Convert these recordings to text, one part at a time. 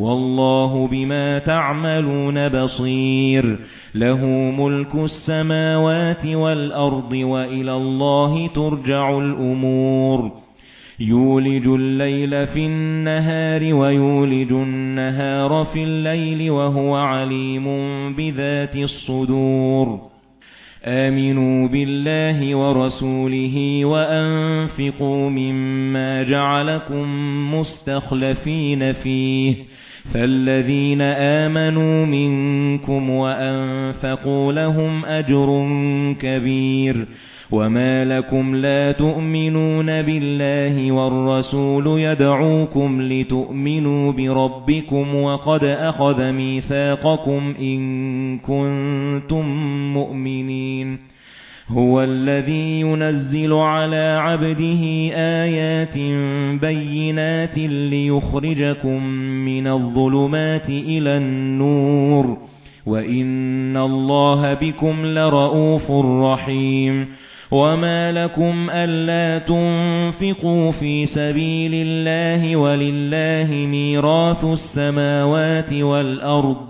وَاللَّهُ بِمَا تَعْمَلُونَ بَصِيرٌ. لَهُ مُلْكُ السَّمَاوَاتِ وَالْأَرْضِ وَإِلَى اللَّهِ تُرْجَعُ الْأُمُورُ. يُولِجُ اللَّيْلَ فِي النَّهَارِ وَيُولِجُ النَّهَارَ فِي اللَّيْلِ وَهُوَ عَلِيمٌ بِذَاتِ الصُّدُورِ. آمِنُوا بِاللَّهِ وَرَسُولِهِ وَأَنفِقُوا مِمَّا جَعَلَكُم مُّسْتَخْلَفِينَ فِيهِ. فَالَّذِينَ آمَنُوا مِنكُمْ وَأَنفَقُوا لَهُمْ أَجْرٌ كَبِيرٌ وَمَا لَكُمْ لَا تُؤْمِنُونَ بِاللَّهِ وَالرَّسُولُ يَدْعُوكُمْ لِتُؤْمِنُوا بِرَبِّكُمْ وَقَدْ أَخَذَ مِيثَاقَكُمْ إِن كُنتُم مُّؤْمِنِينَ هُوَ الَّذِي يُنَزِّلُ عَلَى عَبْدِهِ آيَاتٍ بَيِّنَاتٍ لِيُخْرِجَكُم مِّنَ الظُّلُمَاتِ إِلَى النُّورِ وَإِنَّ اللَّهَ بِكُمْ لَرَءُوفٌ رَحِيمٌ وَمَا لَكُمْ أَلَّا تُنفِقُوا فِي سَبِيلِ اللَّهِ وَلِلَّهِ مِيرَاثُ السَّمَاوَاتِ وَالْأَرْضِ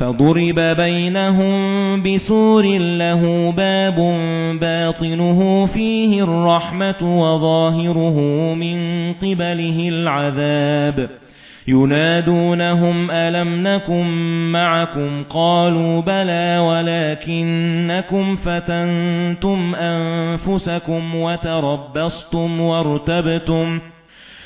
فَضُرِبَ بَيْنَهُم بِسُورٍ لَّهُ بَابٌ بَاطِنُهُ فِيهِ الرَّحْمَةُ وَظَاهِرُهُ مِن قِبَلِهِ الْعَذَابُ. يُنَادُونَهُمْ أَلَمْ نَكُن مَّعَكُمْ؟ قَالُوا بَلَى وَلَكِنَّكُمْ فَتَنتُمْ أَنفُسَكُمْ وَتَرَبَّصْتُمْ وَارْتَبْتُمْ.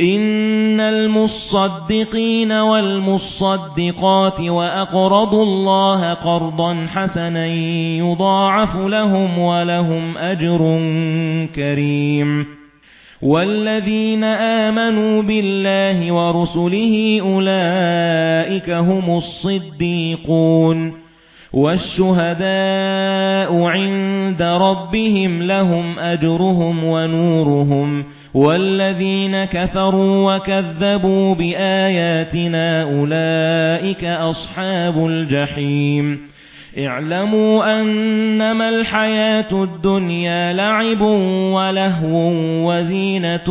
إِنَّ الْمُصَّدِّقِينَ وَالْمُصَّدِّقَاتِ وَأَقْرَضُوا اللَّهَ قَرْضًا حَسَنًا يُضَاعَفُ لَهُمْ وَلَهُمْ أَجْرٌ كَرِيمٌ وَالَّذِينَ آمَنُوا بِاللَّهِ وَرُسُلِهِ أُولَئِكَ هُمُ الصِّدِّيقُونَ وَالشُّهَدَاءُ عِندَ رَبِّهِمْ لَهُمْ أَجْرُهُمْ وَنُورُهُمْ وَالَّذِينَ كَفَرُوا وَكَذَّبُوا بِآيَاتِنَا أُولَئِكَ أَصْحَابُ الْجَحِيمِ. اعْلَمُوا أَنَّمَا الْحَيَاةُ الدُّنْيَا لَعِبٌ وَلَهْوٌ وَزِينَةٌ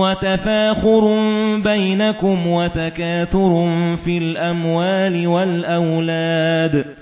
وَتَفَاخُرٌ بَيْنَكُمْ وَتَكَاثُرٌ فِي الْأَمْوَالِ وَالْأَوْلَادِ.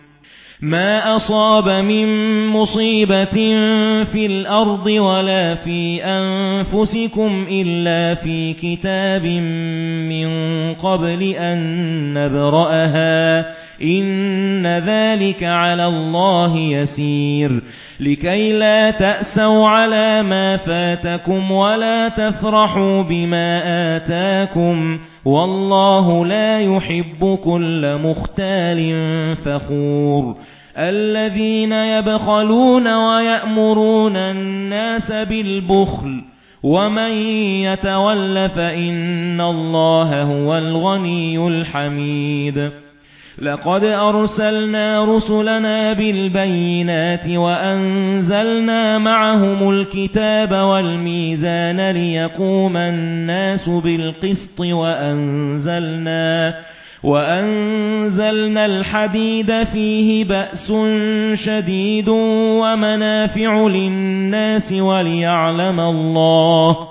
مَا أَصَابَ مِن مُّصِيبَةٍ فِي الْأَرْضِ وَلَا فِي أَنفُسِكُمْ إِلَّا فِي كِتَابٍ مِّن قَبْلِ أَن نَّبْرَأَهَا إِنَّ ذَلِكَ عَلَى اللَّهِ يَسِيرٌ لِكَي لَا تَأْسَوْا عَلَى مَا فَاتَكُمْ وَلَا تَفْرَحُوا بِمَا آتَاكُمْ وَاللَّهُ لَا يُحِبُّ كُلَّ مُخْتَالٍ فَخُورٍ الَّذِينَ يَبْخَلُونَ وَيَأْمُرُونَ النَّاسَ بِالْبُخْلِ وَمَن يَتَوَلَّ فَإِنَّ اللَّهَ هُوَ الْغَنِيُّ الْحَمِيدُ لَقَدْ أَرْسَلْنَا رُسُلَنَا بِالْبَيِّنَاتِ وَأَنزَلْنَا مَعَهُمُ الْكِتَابَ وَالْمِيزَانَ لِيَقُومَ النَّاسُ بِالْقِسْطِ وَأَنزَلْنَا وَأَنزَلْنَا الْحَدِيدَ فِيهِ بَأْسٌ شَدِيدٌ وَمَنَافِعُ لِلنَّاسِ وَلِيَعْلَمَ اللَّهُ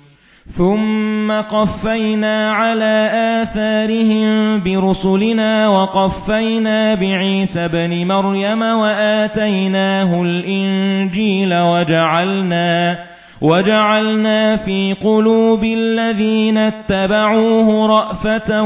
ثُمَّ قَفَّيْنَا عَلَى آثَارِهِم بِرُسُلِنَا وَقَفَّيْنَا بِعِيسَى ابْنِ مَرْيَمَ وَآتَيْنَاهُ الْإِنجِيلَ وَجَعَلْنَا وَجَعَلْنَا فِي قُلُوبِ الَّذِينَ اتَّبَعُوهُ رَأْفَةً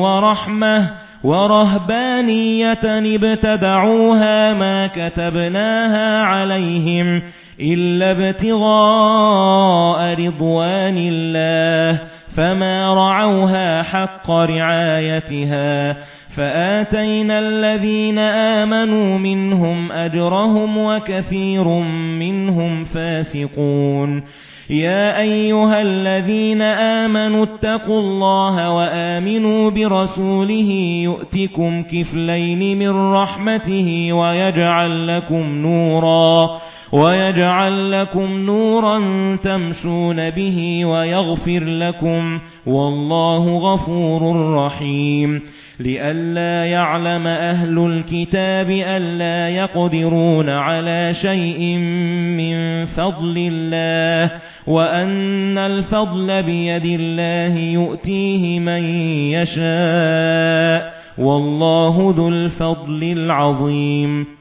وَرَحْمَةً وَرَهْبَانِيَّةً ابْتَدَعُوهَا مَا كَتَبْنَاهَا عَلَيْهِمْ إِلَّا ابْتِغَاءَ رِضْوَانِ اللَّهِ فَمَا رَعَوْهَا حَقَّ رِعَايَتِهَا. فَآتَيْنَا الَّذِينَ آمَنُوا مِنْهُمْ أَجْرَهُمْ وَكَثِيرٌ مِنْهُمْ فَاسِقُونَ. يَا أَيُّهَا الَّذِينَ آمَنُوا اتَّقُوا اللَّهَ وَآمِنُوا بِرَسُولِهِ يُؤْتِكُمْ كِفْلَيْنِ مِنْ رَحْمَتِهِ وَيَجْعَلْ لَكُمْ نُورًا. وَيَجْعَل لَّكُمْ نُورًا تَمْشُونَ بِهِ وَيَغْفِرْ لَكُمْ وَاللَّهُ غَفُورٌ رَّحِيمٌ. لِئَلَّا يَعْلَمَ أَهْلُ الْكِتَابِ أَلَّا يَقْدِرُونَ عَلَى شَيْءٍ مِّن فَضْلِ اللَّهِ وَأَنَّ الْفَضْلَ بِيَدِ اللَّهِ يُؤْتِيهِ مَن يَشَاءُ وَاللَّهُ ذُو الْفَضْلِ الْعَظِيمِ.